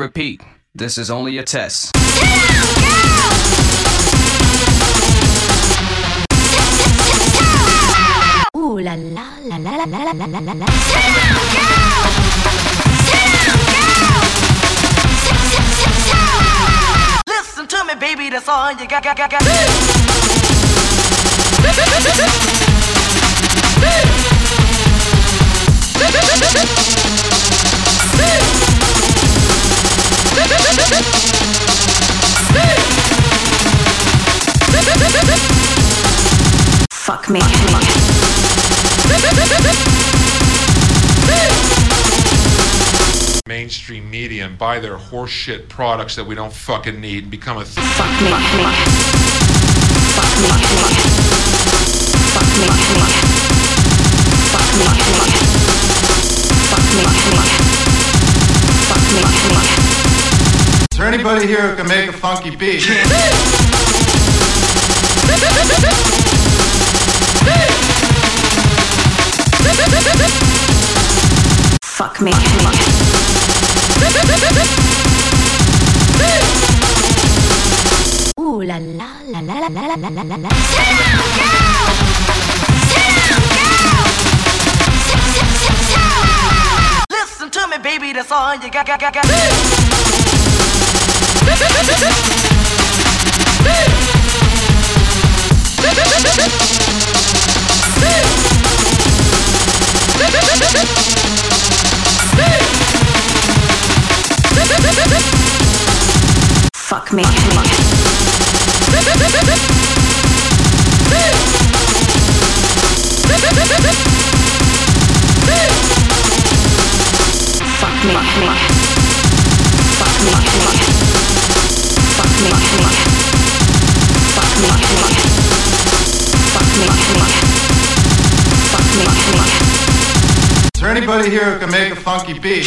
Repeat, this is only a test. Ooh la la la la la la la la la la. Listen to me, baby, that's all you got. got, got, got. Me. mainstream media and buy their horseshit products that we don't fucking need and become a th- Fuck me. Fuck me. Fuck me. Fuck me. Fuck me. Fuck me. Fuck me. Is there anybody here who can make a funky beat? Fuck me. Ooh la la la la la la la la la la. Listen to me, baby, that's all you got. got, got, got. Fuck me. Fuck me. Is there anybody here who can make a funky beat?